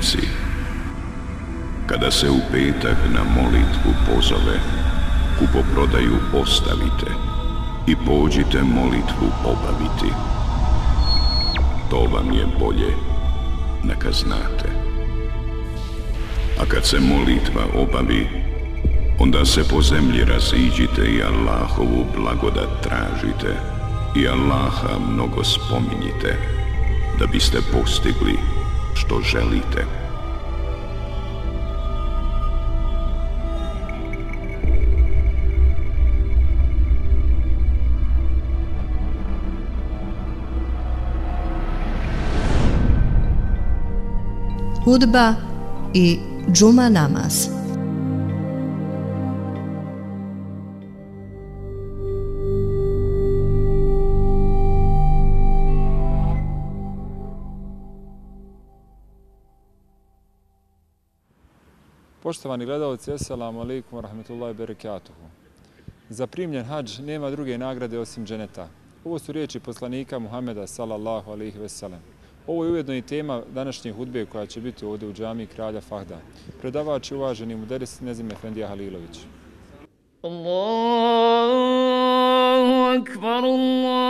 vjernici, kada se u petak na molitvu pozove, kupoprodaju ostavite i pođite molitvu obaviti. To vam je bolje, neka znate. A kad se molitva obavi, onda se po zemlji raziđite i Allahovu blagodat tražite i Allaha mnogo spominjite da biste postigli što želite. Hudba i džuma namaz. Poštovani gledalci, assalamu alaikum wa rahmatullahi barakatuhu. Za primljen hađ nema druge nagrade osim dženeta. Ovo su riječi poslanika Muhameda sallallahu alaihi ve sellem. Ovo je ujedno i tema današnje hudbe koja će biti ovdje u džami kralja Fahda. Predavač je uvaženi muderis Nezim Efendija Halilović. Allahu akbar, Allahu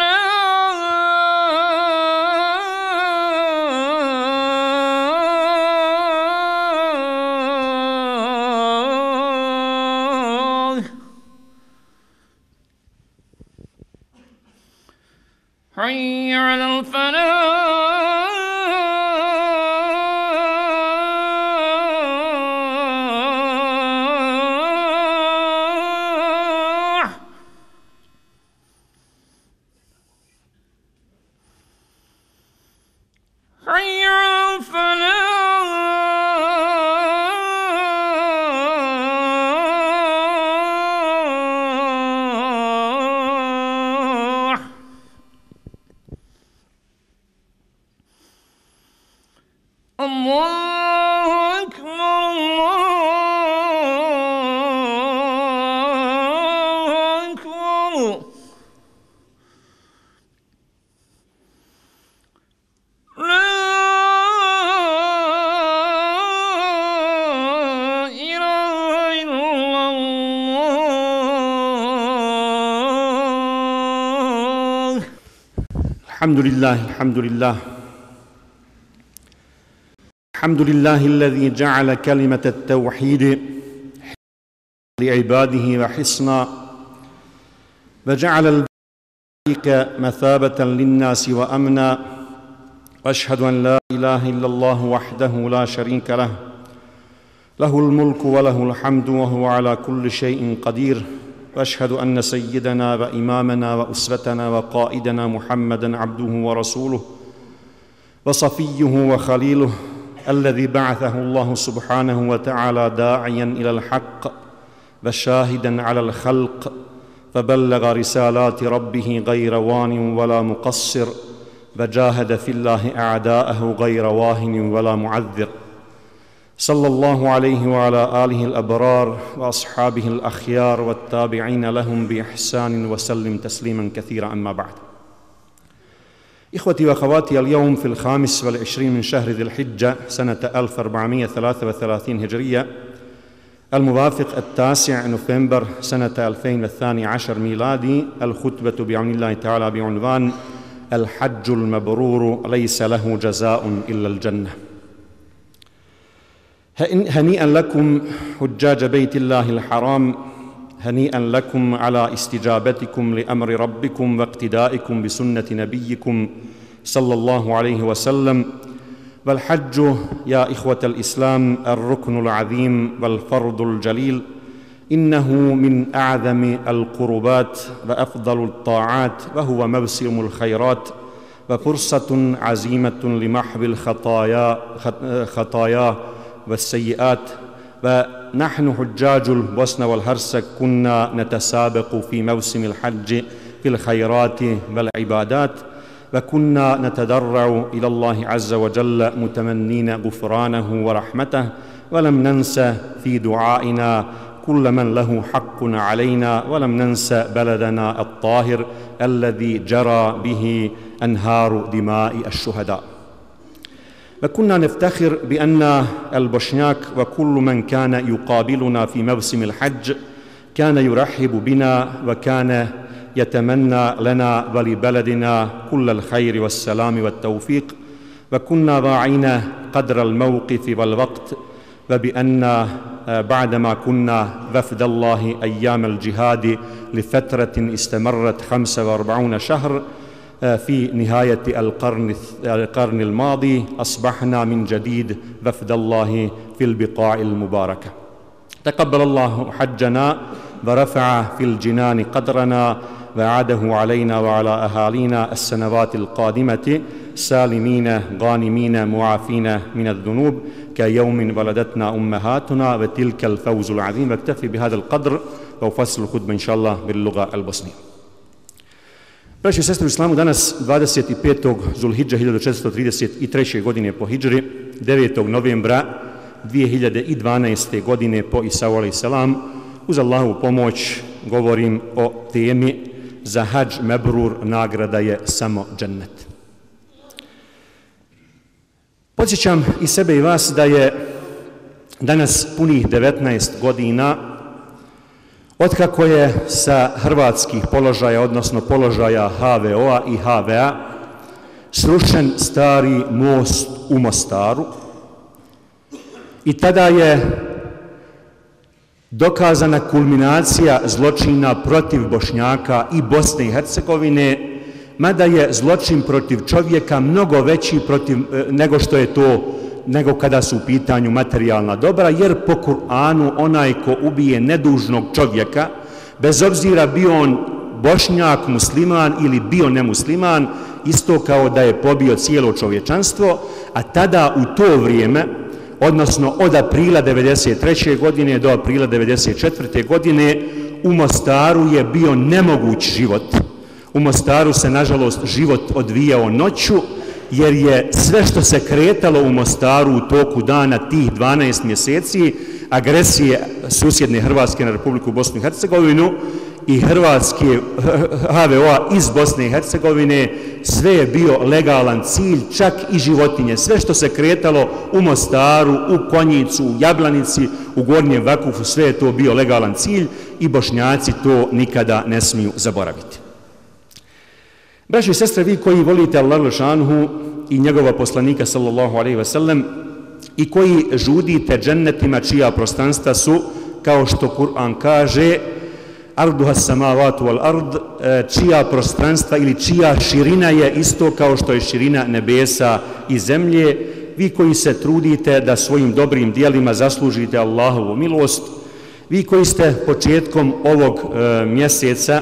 الحمد لله الحمد لله الحمد لله الذي جعل كلمة التوحيد لعباده وحصنا وجعل الملائكة مثابة للناس وأمنا. وأشهد أن لا إله إلا الله وحده لا شريك له. له الملك وله الحمد وهو على كل شيء قدير. وأشهد أن سيدنا وإمامنا وأسوتنا وقائدنا محمدا عبده ورسوله وصفيه وخليله الذي بعثه الله سبحانه وتعالى داعيا إلى الحق وشاهدا على الخلق فبلغ رسالات ربه غير وان ولا مقصر وجاهد في الله أعداءه غير واهن ولا معذر. صلى الله عليه وعلى آله الأبرار وأصحابه الأخيار والتابعين لهم بإحسان وسلم تسليما كثيرا أما بعد. إخوتي وأخواتي اليوم في الخامس والعشرين من شهر ذي الحجة سنة 1433 هجرية الموافق التاسع نوفمبر سنة 2012 ميلادي الخطبة بعون الله تعالى بعنوان الحج المبرور ليس له جزاء إلا الجنة. هنيئا لكم حجاج بيت الله الحرام هنيئا لكم على استجابتكم لأمر ربكم واقتدائكم بسنة نبيكم صلى الله عليه وسلم. والحج يا إخوة الإسلام الركن العظيم والفرض الجليل إنه من أعظم القربات وأفضل الطاعات وهو موسم الخيرات وفرصة عزيمة لمحو الخطايا خطايا والسيئات ونحن حجاج البوسنة والهرسك كنا نتسابق في موسم الحج في الخيرات والعبادات وكنا نتضرع إلى الله عز وجل متمنين غفرانه ورحمته ولم ننسى في دعائنا كل من له حق علينا ولم ننسى بلدنا الطاهر الذي جرى به أنهار دماء الشهداء. وكنا نفتخر بأن البوشنياك وكل من كان يقابلنا في موسم الحج كان يرحب بنا وكان يتمنى لنا ولبلدنا كل الخير والسلام والتوفيق. وكنا راعين قدر الموقف والوقت وبأن بعدما كنا وفد الله أيام الجهاد لفترة استمرت 45 شهر في نهاية القرن القرن الماضي أصبحنا من جديد وفد الله في البقاع المباركة. تقبل الله حجنا ورفع في الجنان قدرنا وعاده علينا وعلى أهالينا السنوات القادمة سالمين غانمين معافين من الذنوب. كيوم ولدتنا أمهاتنا وتلك الفوز العظيم. واكتفي بهذا القدر وفصل الخطبة إن شاء الله باللغة البosnije Braći i sestri u islamu, danas 25. Zulhidža 1433. godine po Hidžri, 9. novembra 2012. godine po Isau selam, Uz Allahovu pomoć govorim o temi za hađ mebrur nagrada je samo džennet. Podsjećam i sebe i vas da je danas punih 19 godina Otkako je sa hrvatskih položaja, odnosno položaja HVO-a i HVA, srušen stari most u Mostaru i tada je dokazana kulminacija zločina protiv Bošnjaka i Bosne i Hercegovine, mada je zločin protiv čovjeka mnogo veći protiv, eh, nego što je to nego kada su u pitanju materijalna dobra, jer po Kur'anu onaj ko ubije nedužnog čovjeka, bez obzira bio on bošnjak, musliman ili bio nemusliman, isto kao da je pobio cijelo čovječanstvo, a tada u to vrijeme, odnosno od aprila 1993. godine do aprila 1994. godine, u Mostaru je bio nemoguć život. U Mostaru se, nažalost, život odvijao noću, jer je sve što se kretalo u Mostaru u toku dana tih 12 mjeseci, agresije susjedne Hrvatske na Republiku Bosnu i Hercegovinu i Hrvatske HVO-a iz Bosne i Hercegovine, sve je bio legalan cilj, čak i životinje. Sve što se kretalo u Mostaru, u Konjicu, u Jablanici, u Gornjem Vakufu, sve je to bio legalan cilj i Bošnjaci to nikada ne smiju zaboraviti. Braći i sestre, vi koji volite Allah Lešanuhu i njegova poslanika sallallahu alaihi ve sellem i koji žudite džennetima čija prostanstva su, kao što Kur'an kaže, arduha samavatu wal ard, e, čija prostranstva ili čija širina je isto kao što je širina nebesa i zemlje, vi koji se trudite da svojim dobrim dijelima zaslužite Allahovu milost, vi koji ste početkom ovog e, mjeseca,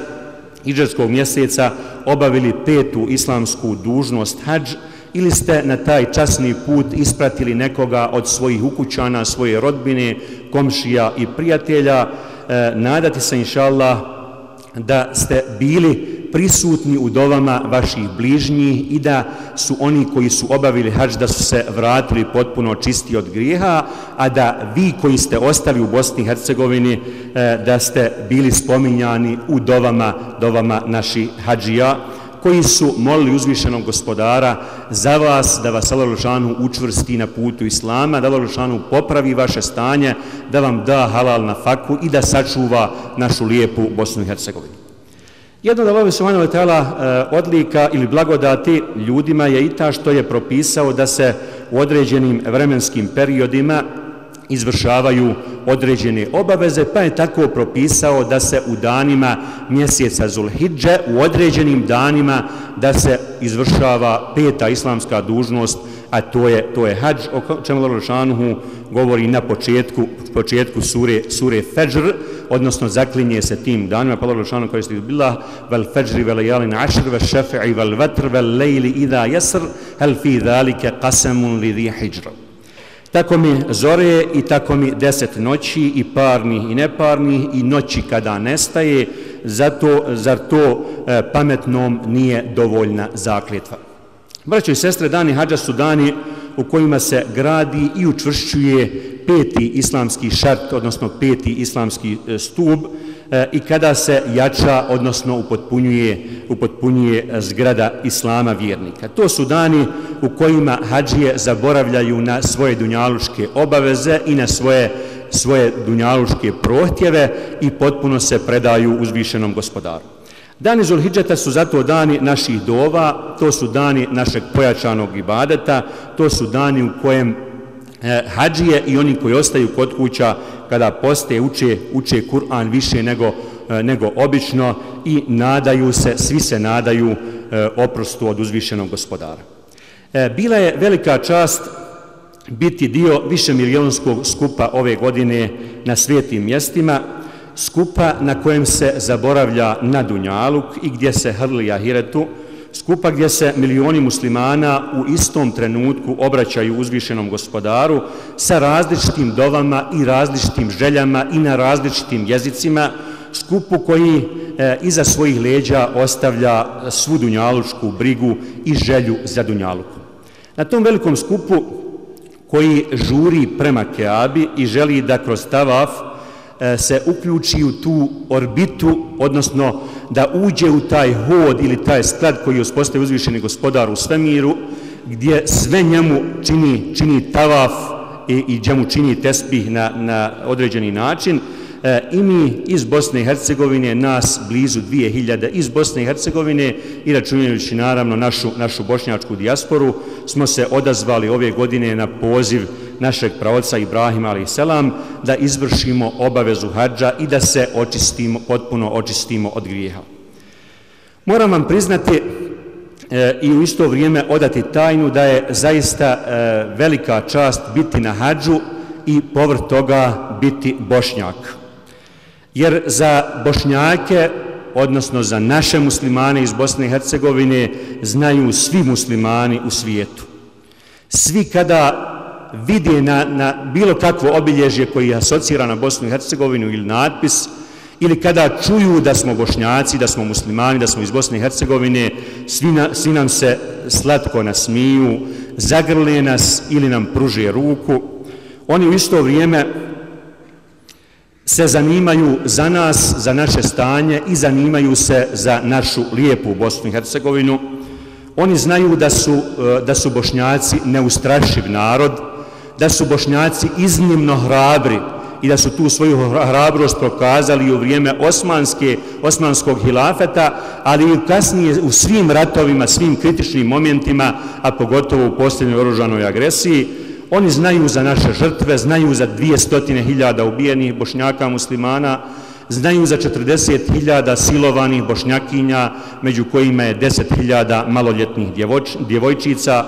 iđarskog mjeseca, obavili petu islamsku dužnost hađ ili ste na taj časni put ispratili nekoga od svojih ukućana, svoje rodbine, komšija i prijatelja, e, nadati se inšallah da ste bili prisutni u dovama vaših bližnjih i da su oni koji su obavili hađ da su se vratili potpuno čisti od grijeha, a da vi koji ste ostali u Bosni i Hercegovini eh, da ste bili spominjani u dovama, dovama naših hađija koji su molili uzvišenog gospodara za vas, da vas Allah Lušanu učvrsti na putu Islama, da Allah Lušanu popravi vaše stanje, da vam da halal na faku i da sačuva našu lijepu Bosnu i Hercegovinu. Jedna od Allah Subhanahu wa ta'ala eh, odlika ili blagodati ljudima je i ta što je propisao da se u određenim vremenskim periodima izvršavaju određene obaveze, pa je tako propisao da se u danima mjeseca Zulhidže, u određenim danima da se izvršava peta islamska dužnost, a to je, to je hađ, o čemu Lalošanuhu govori na početku, početku sure, sure Fajr, odnosno zaklinje se tim danima, pa Lalošanuhu koji ste bila, vel Fajri, vel jalin ašr, vel šefi'i, vel vatr, vel lejli, idha jesr, hel fi dhalike qasamun li dhi hijra. Tako mi zore i tako mi deset noći i parni i neparni i noći kada nestaje, zato, zar to e, pametnom nije dovoljna zakljetva. Braćo i sestre, dani hađa su dani u kojima se gradi i učvršćuje peti islamski šart, odnosno peti islamski e, stub, e, E, i kada se jača, odnosno upotpunjuje, upotpunjuje zgrada islama vjernika. To su dani u kojima hađije zaboravljaju na svoje dunjaluške obaveze i na svoje svoje dunjaluške prohtjeve i potpuno se predaju uzvišenom gospodaru. Dani Zulhidžeta su zato dani naših dova, to su dani našeg pojačanog ibadeta, to su dani u kojem e, hađije i oni koji ostaju kod kuća kada poste uče, uče Kur'an više nego, e, nego obično i nadaju se, svi se nadaju e, oprostu od uzvišenog gospodara. E, bila je velika čast biti dio više milijonskog skupa ove godine na svijetim mjestima, skupa na kojem se zaboravlja na Dunjaluk i gdje se hrli Ahiretu, skupa gdje se milioni muslimana u istom trenutku obraćaju uzvišenom gospodaru sa različitim dovama i različitim željama i na različitim jezicima, skupu koji e, iza svojih leđa ostavlja svu dunjalučku brigu i želju za dunjaluku. Na tom velikom skupu koji žuri prema Keabi i želi da kroz tavaf E, se uključi u tu orbitu, odnosno da uđe u taj hod ili taj sklad koji je uspostavio uzvišeni gospodar u svemiru, gdje sve njemu čini, čini tavaf i, i gdje mu čini tespih na, na određeni način, e, i mi iz Bosne i Hercegovine, nas blizu 2000 iz Bosne i Hercegovine i računajući naravno našu, našu bošnjačku dijasporu, smo se odazvali ove godine na poziv našeg pravodca Ibrahima ali selam da izvršimo obavezu hađa i da se očistimo, potpuno očistimo od grijeha. Moram vam priznati e, i u isto vrijeme odati tajnu da je zaista e, velika čast biti na hađu i povr toga biti bošnjak. Jer za bošnjake, odnosno za naše muslimane iz Bosne i Hercegovine, znaju svi muslimani u svijetu. Svi kada vidi na, na bilo kakvo obilježje koji je asocira na Bosnu i Hercegovinu ili natpis, ili kada čuju da smo bošnjaci, da smo muslimani, da smo iz Bosne i Hercegovine, svi, na, svi nam se slatko nasmiju, zagrle nas ili nam pruže ruku. Oni u isto vrijeme se zanimaju za nas, za naše stanje i zanimaju se za našu lijepu Bosnu i Hercegovinu. Oni znaju da su, eh, da su bošnjaci neustrašiv narod, da su bošnjaci iznimno hrabri i da su tu svoju hrabrost prokazali u vrijeme osmanske, osmanskog hilafeta, ali i kasnije u svim ratovima, svim kritičnim momentima, a pogotovo u posljednjoj oružanoj agresiji, oni znaju za naše žrtve, znaju za 200.000 ubijenih bošnjaka muslimana, znaju za 40.000 silovanih bošnjakinja, među kojima je 10.000 maloljetnih djevojčica,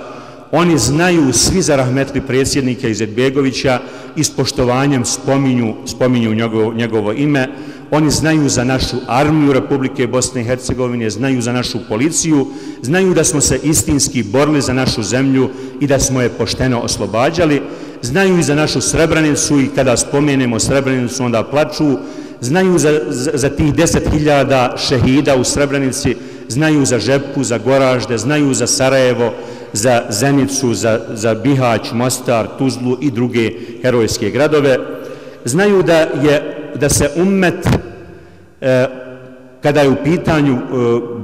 Oni znaju svi za rahmetli predsjednika Izetbegovića i s poštovanjem spominju, spominju njegovo, njegovo ime. oni znaju za našu armiju Republike Bosne i Hercegovine, znaju za našu policiju, znaju da smo se istinski borili za našu zemlju i da smo je pošteno oslobađali, znaju i za našu Srebrenicu i kada spomenemo Srebrenicu onda plaču, znaju za, za, za tih deset hiljada šehida u Srebrenici, znaju za Žepku, za Goražde, znaju za Sarajevo, za Zenicu, za, za Bihać, Mostar, Tuzlu i druge herojske gradove. Znaju da, je, da se ummet, e, kada je u pitanju e,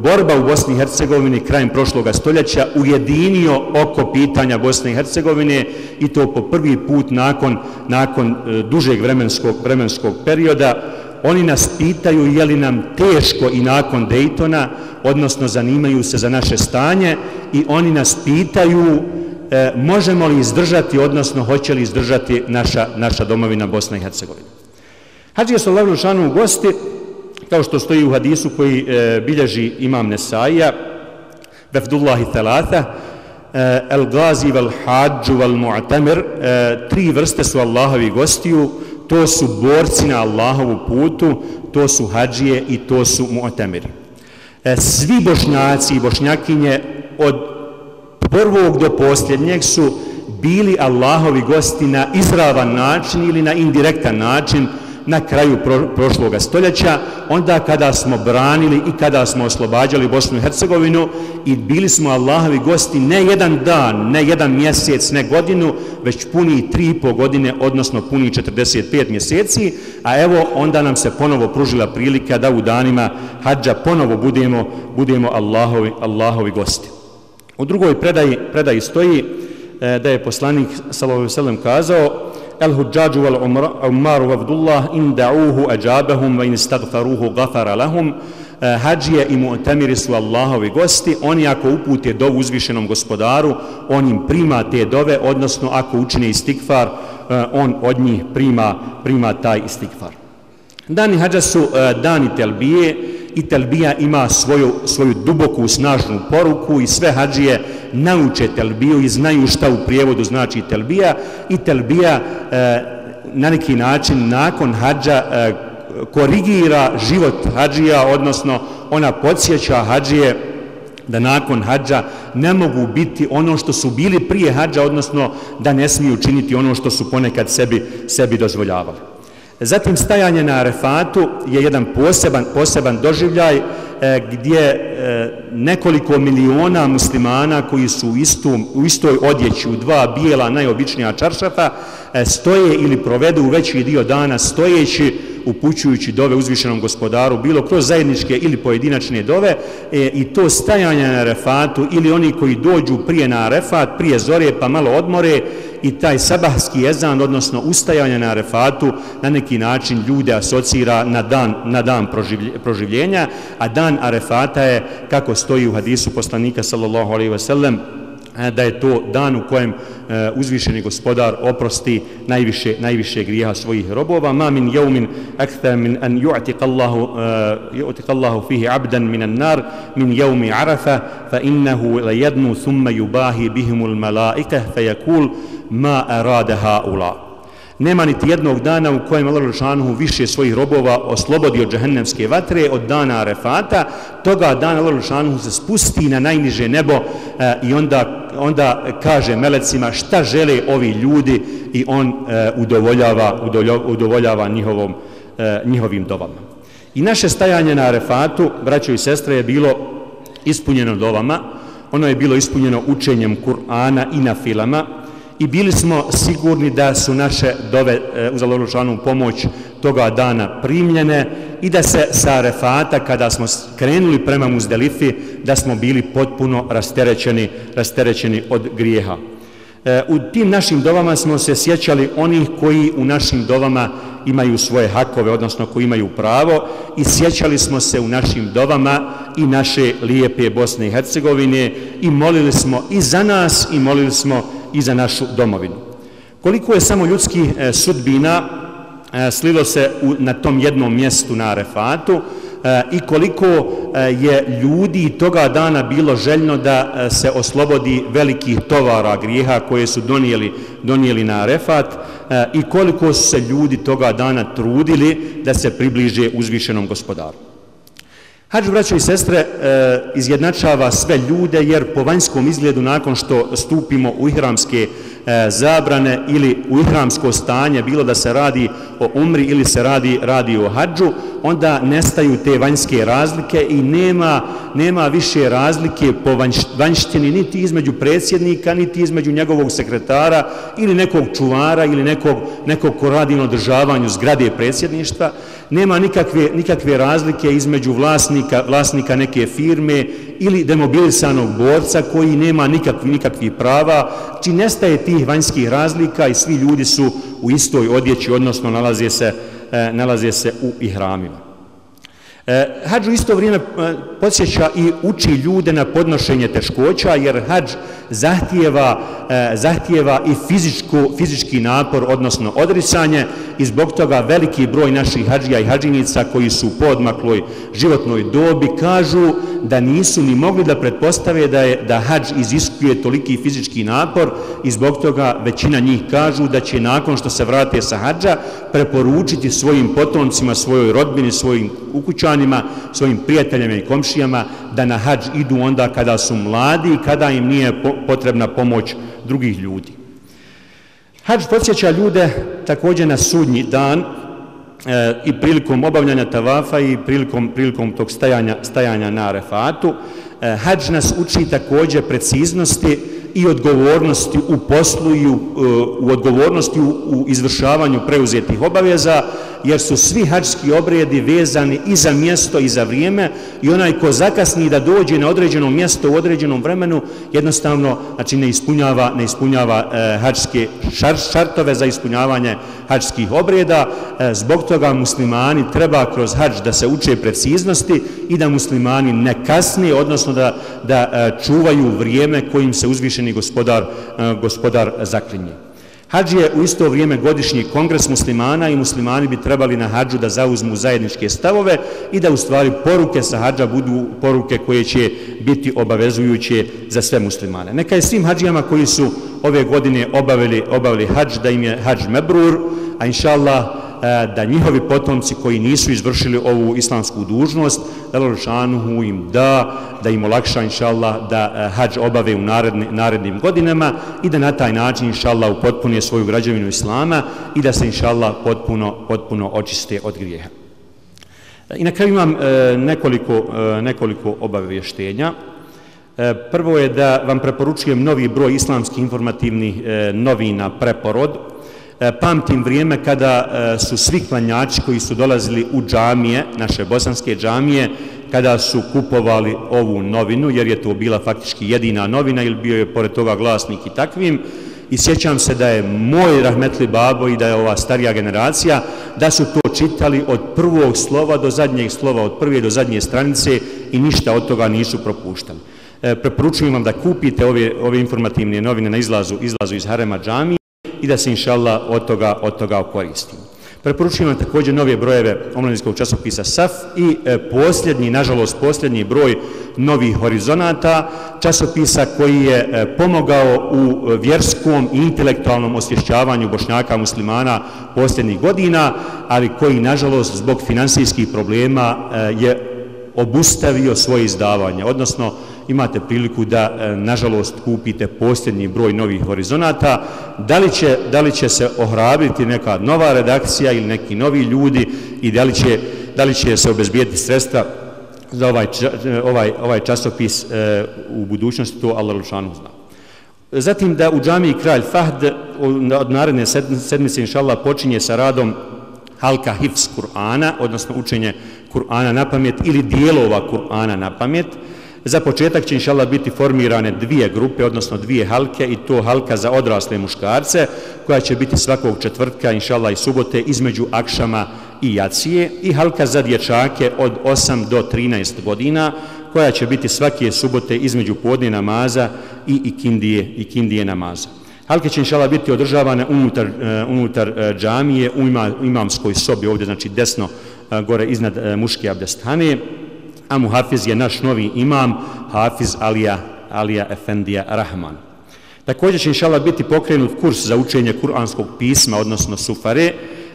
borba u Bosni i Hercegovini krajem prošloga stoljeća, ujedinio oko pitanja Bosne i Hercegovine i to po prvi put nakon, nakon e, dužeg vremenskog, vremenskog perioda, oni nas pitaju je li nam teško i nakon Dejtona, odnosno zanimaju se za naše stanje i oni nas pitaju e, možemo li izdržati, odnosno hoće li izdržati naša, naša domovina Bosna i Hercegovina. Hadžija Sallahu Šanu u gosti, kao što stoji u hadisu koji e, bilježi imam Nesaija, Vefdullahi Thalatha, e, El Gazi vel Hadžu vel Mu'tamir, e, tri vrste su Allahovi gostiju, to su borci na Allahovu putu, to su hađije i to su muotemiri. E, svi bošnjaci i bošnjakinje od prvog do posljednjeg su bili Allahovi gosti na izravan način ili na indirektan način, na kraju pro, prošlog stoljeća, onda kada smo branili i kada smo oslobađali Bosnu i Hercegovinu i bili smo Allahovi gosti ne jedan dan, ne jedan mjesec, ne godinu, već puni tri i po godine, odnosno puni 45 mjeseci, a evo onda nam se ponovo pružila prilika da u danima hađa ponovo budemo, budemo Allahovi, Allahovi gosti. U drugoj predaji, predaji stoji e, da je poslanik sallallahu kazao الهجاج والعمار وفد الله إن دعوه أجابهم وإن استغفروه غفر لهم hađije i mu'tamiri su Allahovi gosti, oni ako upute do uzvišenom gospodaru, on im prima te dove, odnosno ako učine istikfar, on od njih prima, prima taj istikfar. Dani hađa su dani telbije i telbija ima svoju, svoju duboku, snažnu poruku i sve hađije nauče telbiju i znaju šta u prijevodu znači telbija i telbija e, na neki način nakon hađa e, korigira život hađija, odnosno ona podsjeća hađije da nakon hađa ne mogu biti ono što su bili prije hađa, odnosno da ne smiju činiti ono što su ponekad sebi, sebi dozvoljavali. Zatim stajanje na arefatu je jedan poseban, poseban doživljaj e, gdje e, nekoliko miliona muslimana koji su u, istom, u istoj odjeći u dva bijela najobičnija čaršafa E, stoje ili provedu u veći dio dana stojeći upućujući dove uzvišenom gospodaru, bilo kroz zajedničke ili pojedinačne dove, e, i to stajanje na refatu ili oni koji dođu prije na refat, prije zore pa malo odmore, i taj sabahski jezan, odnosno ustajanje na refatu, na neki način ljude asocira na dan, na dan proživljenja, a dan arefata je, kako stoji u hadisu poslanika sallallahu alaihi wasallam, E, da je to dan u kojem e, uzvišeni gospodar oprosti najviše najviše grijeha svojih robova. Ma min yawmin akthar min an yu'tiqa Allahu uh, yu'tiqa Allahu fihi 'abdan min an-nar min yawmi Arafa fa innahu la yadnu thumma yubahi bihim al-mala'ikah fa yaqul ma arada ha'ula. Nema niti jednog dana u kojem Allah Žešanuhu više svojih robova oslobodi od džahennemske vatre, od dana Arefata, toga dana Allah Žešanuhu se spusti na najniže nebo e, i onda, onda kaže melecima šta žele ovi ljudi i on e, udovoljava, udovoljava njihovom, e, njihovim dobama. I naše stajanje na Arefatu, braćo i sestre, je bilo ispunjeno dovama, ono je bilo ispunjeno učenjem Kur'ana i na filama, i bili smo sigurni da su naše dove e, uz Allahovu pomoć toga dana primljene i da se sa refata kada smo krenuli prema Muzdelifi da smo bili potpuno rasterećeni, rasterećeni od grijeha. E, u tim našim dovama smo se sjećali onih koji u našim dovama imaju svoje hakove, odnosno koji imaju pravo i sjećali smo se u našim dovama i naše lijepe Bosne i Hercegovine i molili smo i za nas i molili smo i za našu domovinu. Koliko je samo ljudski e, sudbina E, slilo se u, na tom jednom mjestu na Arefatu, e, i koliko e, je ljudi toga dana bilo željno da e, se oslobodi velikih tovara grijeha koje su donijeli, donijeli na Arefat e, i koliko su se ljudi toga dana trudili da se približe uzvišenom gospodaru. Hadž, braćo i sestre, e, izjednačava sve ljude jer po vanjskom izgledu nakon što stupimo u ihramske E, zabrane ili u ihramsko stanje, bilo da se radi o umri ili se radi, radi o hađu, onda nestaju te vanjske razlike i nema, nema više razlike po vanjštini niti između predsjednika, niti između njegovog sekretara ili nekog čuvara ili nekog, nekog ko radi na održavanju zgrade predsjedništva. Nema nikakve, nikakve razlike između vlasnika, vlasnika neke firme ili demobilisanog borca koji nema nikakvi, nikakvi prava, či nestaje tih vanjskih razlika i svi ljudi su u istoj odjeći, odnosno nalaze se, E, nalaze se u ihramima. E, hađ u isto vrijeme e, podsjeća i uči ljude na podnošenje teškoća, jer hađ zahtijeva, e, zahtijeva i fizičku, fizički napor, odnosno odrisanje, i zbog toga veliki broj naših hađija i hađinica koji su u podmakloj životnoj dobi kažu da nisu ni mogli da pretpostave da je da hađ iziskuje toliki fizički napor i zbog toga većina njih kažu da će nakon što se vrate sa hađa preporučiti svojim potomcima, svojoj rodbini, svojim ukućanima, svojim prijateljima i komšijama da na hađ idu onda kada su mladi i kada im nije potrebna pomoć drugih ljudi. Hadž podsjeća ljude također na sudnji dan e, i prilikom obavljanja tavafa i prilikom, prilikom tog stajanja, stajanja na refatu. E, hadž nas uči također preciznosti i odgovornosti u poslu i u, e, u odgovornosti u, u izvršavanju preuzetih obaveza, jer su svi hađski obredi vezani i za mjesto i za vrijeme i onaj ko zakasni da dođe na određeno mjesto u određenom vremenu, jednostavno znači, ne ispunjava, ne ispunjava e, hađske šar, šartove za ispunjavanje hađskih obreda. E, zbog toga muslimani treba kroz hađ da se uče preciznosti i da muslimani ne kasni, odnosno da, da e, čuvaju vrijeme kojim se uzvišeni gospodar, e, gospodar zaklinje. Hadž je u isto vrijeme godišnji kongres muslimana i muslimani bi trebali na hađu da zauzmu zajedničke stavove i da u stvari poruke sa hađa budu poruke koje će biti obavezujuće za sve muslimane. Neka je svim hađijama koji su ove godine obavili, obavili hađ da im je hađ mebrur, a inša Allah E, da njihovi potomci koji nisu izvršili ovu islamsku dužnost, da Lalošanuhu im da, da im olakša, inšallah da e, hađ obave u naredni, narednim godinama i da na taj način, inšallah upotpunije svoju građevinu Islama i da se, inšallah potpuno, potpuno očiste od grijeha. E, I na kraju imam e, nekoliko, nekoliko obavještenja. Prvo je da vam preporučujem novi broj islamskih informativnih novina Preporod, E, pamtim vrijeme kada e, su svi klanjači koji su dolazili u džamije, naše bosanske džamije, kada su kupovali ovu novinu, jer je to bila faktički jedina novina ili bio je pored toga glasnik i takvim, i sjećam se da je moj rahmetli babo i da je ova starija generacija, da su to čitali od prvog slova do zadnjeg slova, od prve do zadnje stranice i ništa od toga nisu propuštali. E, preporučujem vam da kupite ove, ove informativne novine na izlazu, izlazu iz Harema džamije, i da se inša Allah od toga, od toga koristimo. Preporučujem vam također nove brojeve omladinskog časopisa SAF i e, posljednji, nažalost posljednji broj novih horizonata, časopisa koji je e, pomogao u vjerskom i intelektualnom osvješćavanju bošnjaka muslimana posljednjih godina, ali koji nažalost zbog finansijskih problema e, je obustavio svoje izdavanje, odnosno imate priliku da, e, nažalost, kupite posljednji broj novih horizonata. Da li će, da li će se ohrabiti neka nova redakcija ili neki novi ljudi i da li će, da li će se obezbijeti sredstva za ovaj, e, ovaj, ovaj časopis e, u budućnosti, to Allah Lušanu zna. Zatim da u džamiji Kralj Fahd od naredne sedmice, inša Allah, počinje sa radom Halka Hifz Kur'ana, odnosno učenje Kur'ana na pamet ili dijelova Kur'ana na pamet. Za početak će inšala biti formirane dvije grupe, odnosno dvije halke i to halka za odrasle muškarce koja će biti svakog četvrtka inšala i subote između Akšama i Jacije i halka za dječake od 8 do 13 godina koja će biti svake subote između podne namaza i ikindije, ikindije namaza. Halke će inšala biti održavane unutar, uh, unutar uh, džamije u imamskoj sobi ovdje, znači desno eh, gore iznad muške abdestane, a Muhafiz je naš novi imam, Hafiz Alija, Alija Efendija Rahman. Također će inšala biti pokrenut kurs za učenje kuranskog pisma, odnosno sufare,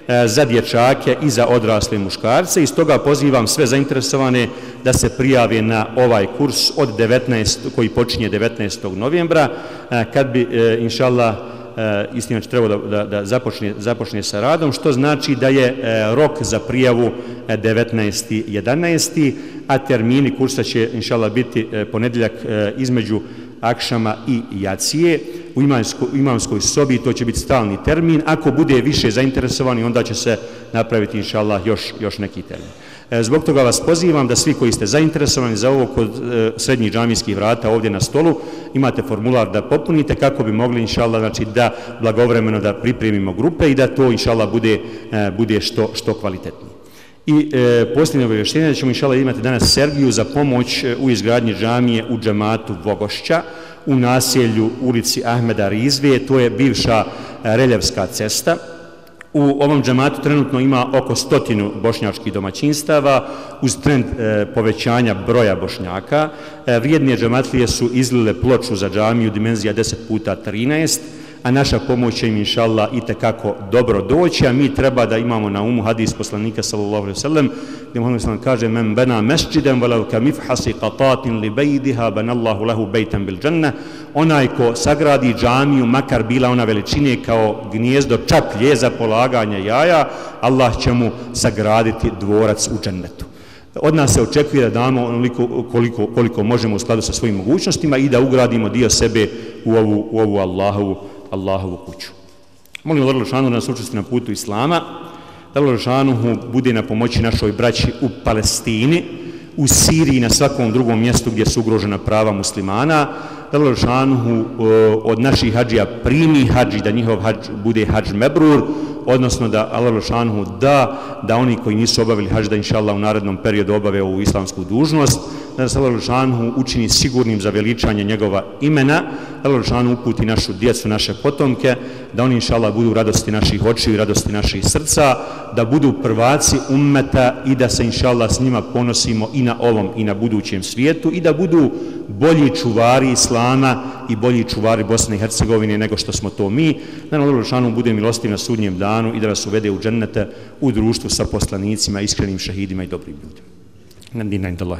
e, za dječake i za odrasle muškarce i stoga pozivam sve zainteresovane da se prijave na ovaj kurs od 19, koji počinje 19. novembra, e, kad bi, e, inšallah, e, istina će trebao da, da, da započne, započne sa radom, što znači da je rok za prijavu 19.11 a termini kursa će, inšala biti e, ponedjeljak e, između akšama i jacije u imamskoj, imamskoj sobi, to će biti stalni termin. Ako bude više zainteresovani, onda će se napraviti, inša Allah, još, još neki termin. E, zbog toga vas pozivam da svi koji ste zainteresovani za ovo kod e, srednjih džamijskih vrata ovdje na stolu, imate formular da popunite kako bi mogli, inša znači, da blagovremeno da pripremimo grupe i da to, inša bude, e, bude što, što kvalitetnije. I e, posljednje obavještenje da ćemo inšala imati danas Sergiju za pomoć e, u izgradnji džamije u džamatu Vogošća u naselju ulici Ahmeda Rizvije, to je bivša e, Reljevska cesta. U ovom džamatu trenutno ima oko stotinu bošnjačkih domaćinstava uz trend e, povećanja broja bošnjaka. E, vrijedne džamatlije su izlile ploču za džamiju dimenzija 10 puta 13 a naša pomoć će im inša Allah i tekako dobro doći, a mi treba da imamo na umu hadis poslanika sallallahu alaihi sallam, gdje Muhammed sallam kaže, men bena mesčidem velav ka mifhasi qatatin li bejdiha, ben Allahu lahu bejtan bil džanna, onaj ko sagradi džamiju, makar bila ona veličine kao gnjezdo čaplje za polaganje jaja, Allah će mu sagraditi dvorac u džennetu. Od nas se očekuje da damo onoliko koliko, koliko možemo u skladu sa svojim mogućnostima i da ugradimo dio sebe u ovu, u ovu Allahovu Allahovu kuću. Molim Allah Lešanu da nas učesti na putu Islama, da Allah Lešanu bude na pomoći našoj braći u Palestini, u Siriji i na svakom drugom mjestu gdje su ugrožena prava muslimana, da Allah Lešanu od naših hađija primi hađi, da njihov hađ bude hađ mebrur, odnosno da Allah Lešanu da, da oni koji nisu obavili hađ, da inša Allah u narednom periodu obave ovu islamsku dužnost, da nas Allah učini sigurnim za veličanje njegova imena, da Allah uputi našu djecu, naše potomke, da oni inša Allah budu radosti naših očiju i radosti naših srca, da budu prvaci ummeta i da se inša Allah s njima ponosimo i na ovom i na budućem svijetu i da budu bolji čuvari Islama i bolji čuvari Bosne i Hercegovine nego što smo to mi, da nam Allah bude milostiv na sudnjem danu i da vas uvede u džennete u društvu sa poslanicima, iskrenim šehidima i dobrim ljudima. Nandina inda Allah.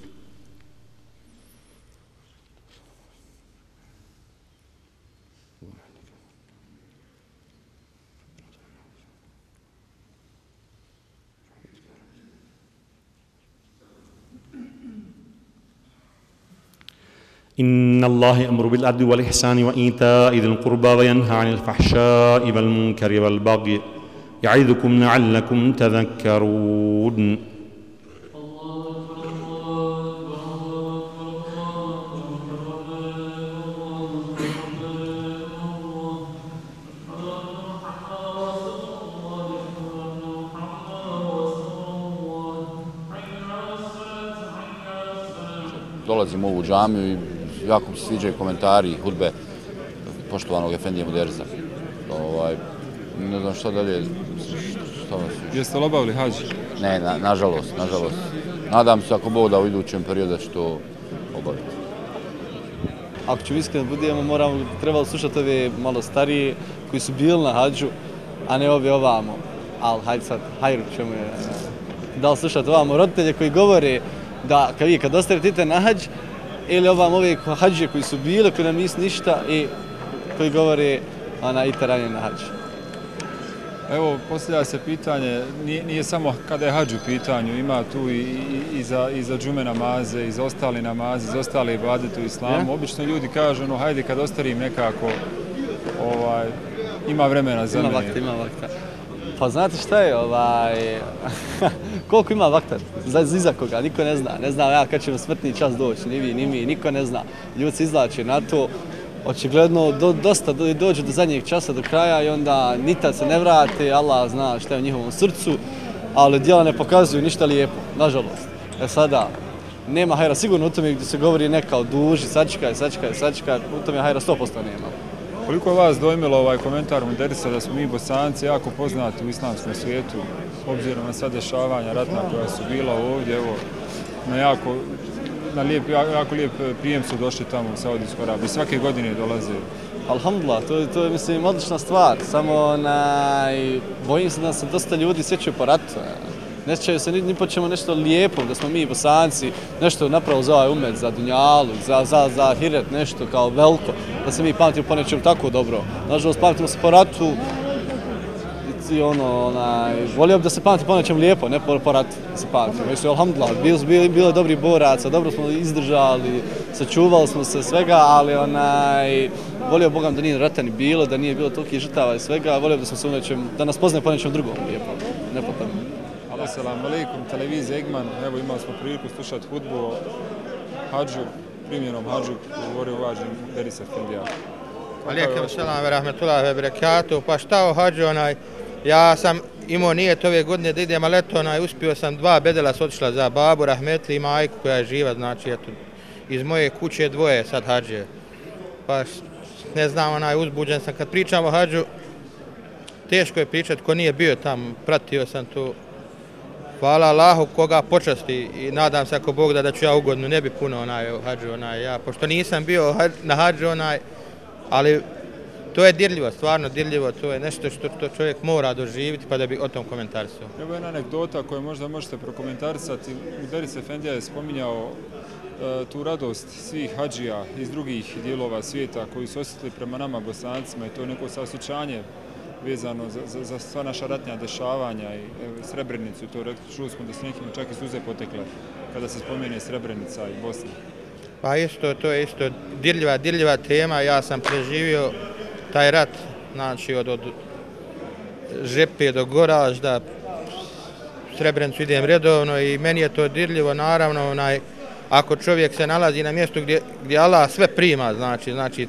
إن الله يأمر بالعدل والإحسان وإيتاء ذي القربى وينهى عن الفحشاء والمنكر والبغي يعظكم لعلكم تذكرون. Dolazim u ovu džamiju i jako mi se sviđaju komentari, hudbe poštovanog Efendija Muderza. Ovaj, ne znam šta dalje, šta vas više. Jeste li obavili hađ? Ne, na, nažalost, nažalost. Nadam se ako Bog da u idućem periodu će to obaviti. Ako ću iskreno budemo, moramo, trebalo slušati ove malo starije koji su bili na hađu, a ne ove ovamo. Ali hajde sad, hajde ćemo je. Da li slušati ovamo roditelje koji govore da kad vi kad ostavite na hađ, ili ovam ove hađe koji su bile, koji nam nisu ništa i koji govore ona, i teranje na hađu. Evo, posljedja se pitanje, nije, nije samo kada je hađu pitanju, ima tu i, i, i, za, i za džume namaze, i za ostali namaze, i za ostale ibadete u islamu. Ja. Obično ljudi kažu, no hajde kad ostarim nekako, ovaj, ima vremena za Ima mene. vakta, ima vakta. Pa znate šta je, ovaj, koliko ima vakta za, za koga, niko ne zna. Ne znam ja kad će nam smrtni čas doći, ni vi, ni mi, niko ne zna. Ljudi se izlače na to, očigledno do, dosta do, dođu do zadnjeg časa, do kraja i onda nita se ne vrate, Allah zna šta je u njihovom srcu, ali djela ne pokazuju ništa lijepo, nažalost. E sada, nema hajra. Sigurno u tome gdje se govori neka o duži, sačekaj, sačekaj, sačekaj, u tome hajra 100% nema. Koliko je vas dojmilo ovaj komentar Muderisa da smo mi bosanci jako poznati u islamskom svijetu, obzirom na sad dešavanja ratna koja su bila ovdje, evo, na jako, na lijep, jako lijep prijem su došli tamo u Saudijsku Arabiju. Svake godine dolaze. Alhamdulillah, to, to je, mislim, odlična stvar. Samo, onaj, bojim se da se dosta ljudi sjećaju po ratu. Ne sjećaju se ni, ni po čemu nešto lijepo, da smo mi bosanci nešto napravo za ovaj umet, za dunjalu, za, za, za hiret, nešto kao veliko, da se mi pamtimo po nečemu tako dobro. Nažalost, pamtimo se po ratu, i ono, onaj, volio bi da se pamti po nečem lijepo, ne po, po ratu da se pamti. Mislim, alhamdulillah, bili su bili, bili dobri boraca, dobro smo izdržali, sačuvali smo se svega, ali onaj, volio Bogam da nije rata ni bilo, da nije bilo tolikih žrtava i svega, volio bi da smo se u nečem, da nas poznaje po nečem drugom lijepo, ne po tome. Assalamu alaikum, televizija Egman. Evo imali smo priliku slušati hudbu o hađu, primjenom hađu, govorio uvaženi Deris Efendija. Alijekem selam ve rahmetullahi ve berekatu. Pa šta o hađu onaj, ja sam imao nijet ove godine da idem, ali eto onaj, uspio sam dva bedela su otišla za babu, rahmetli i majku koja je živa, znači eto, iz moje kuće dvoje sad hađe. Pa ne znam, onaj, uzbuđen sam kad pričam o hađu, teško je pričati ko nije bio tam, pratio sam tu. Hvala Allahu koga počasti i nadam se ako Bog da da ću ja ugodno, ne bi puno onaj hađu onaj ja, pošto nisam bio na hađu onaj, ali to je dirljivo, stvarno dirljivo, to je nešto što to čovjek mora doživjeti pa da bi o tom komentarisao. Evo jedna anegdota koju možda možete prokomentarisati. Deris Efendija je spominjao e, tu radost svih hađija iz drugih dijelova svijeta koji su osjetili prema nama bosancima i to neko saosjećanje vezano za, za, za sva naša ratnja dešavanja i evo, Srebrenicu, to čuli smo da su nekima čak i suze potekle kada se spomene Srebrenica i Bosna. Pa isto, to je isto dirljiva, dirljiva tema, ja sam preživio taj rat, znači od, od Žepe do Goražda, Srebrenicu idem redovno i meni je to dirljivo, naravno, onaj, ako čovjek se nalazi na mjestu gdje, gdje Allah sve prima, znači, znači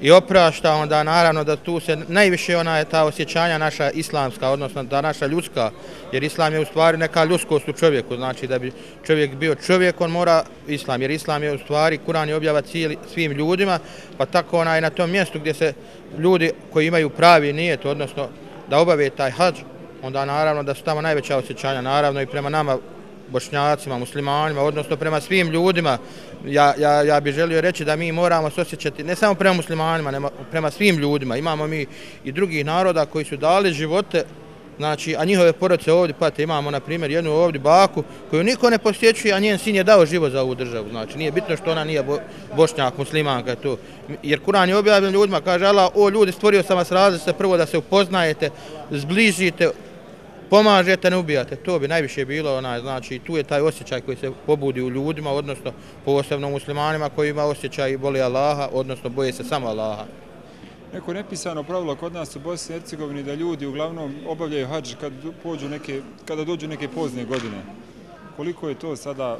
i oprašta, onda naravno da tu se najviše ona je ta osjećanja naša islamska, odnosno da naša ljudska, jer islam je u stvari neka ljudskost u čovjeku, znači da bi čovjek bio čovjek, on mora islam, jer islam je u stvari, Kur'an je objava cijeli, svim ljudima, pa tako onaj na tom mjestu gdje se ljudi koji imaju pravi nijet, odnosno da obave taj hađ, onda naravno da su tamo najveća osjećanja, naravno i prema nama bošnjacima, muslimanima, odnosno prema svim ljudima. Ja, ja, ja bih želio reći da mi moramo se osjećati ne samo prema muslimanima, nego prema svim ljudima. Imamo mi i drugih naroda koji su dali živote, znači, a njihove porodice ovdje, pate, imamo na primjer jednu ovdje baku koju niko ne posjećuje, a njen sin je dao život za ovu državu. Znači, nije bitno što ona nije bo, bošnjak, muslimanka, to. Jer Kur'an je objavljen ljudima, kaže Allah, o ljudi, stvorio sam vas različite, prvo da se upoznajete, zbližite, pomažete, ne ubijate. To bi najviše bilo, onaj, znači tu je taj osjećaj koji se pobudi u ljudima, odnosno posebno muslimanima koji ima osjećaj i voli Allaha, odnosno boje se samo Allaha. Neko nepisano pravilo kod nas u Bosni i Hercegovini da ljudi uglavnom obavljaju hađ kad pođu neke, kada dođu neke pozne godine. Koliko je to sada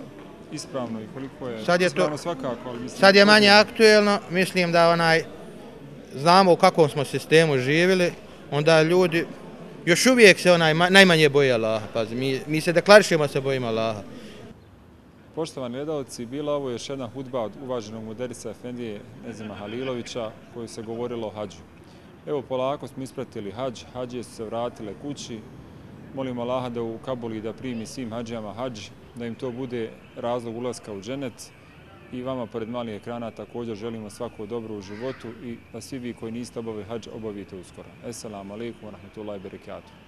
ispravno i koliko je, Sad je to- ispravno svakako, ali mislim... Sad je manje aktuelno, mislim da onaj znamo u kakvom smo sistemu živjeli, onda ljudi još uvijek se onaj najmanje boji Allaha, pazi, mi, mi se deklarišemo se bojima Allaha. Poštovani gledalci, bila ovo još jedna hudba od uvaženog moderica Efendije Nezima Halilovića koju se govorilo o hađu. Evo, polako smo ispratili hađ, hađe su se vratile kući. Molimo Allaha da u Kabuli da primi svim hađama hađ, da im to bude razlog ulaska u dženet. I vama pored malih ekrana također želimo svako dobro u životu i da svi vi koji niste obavili hađ obavite uskoro. Esselamu alaikum wa rahmatullahi wa barakatuh.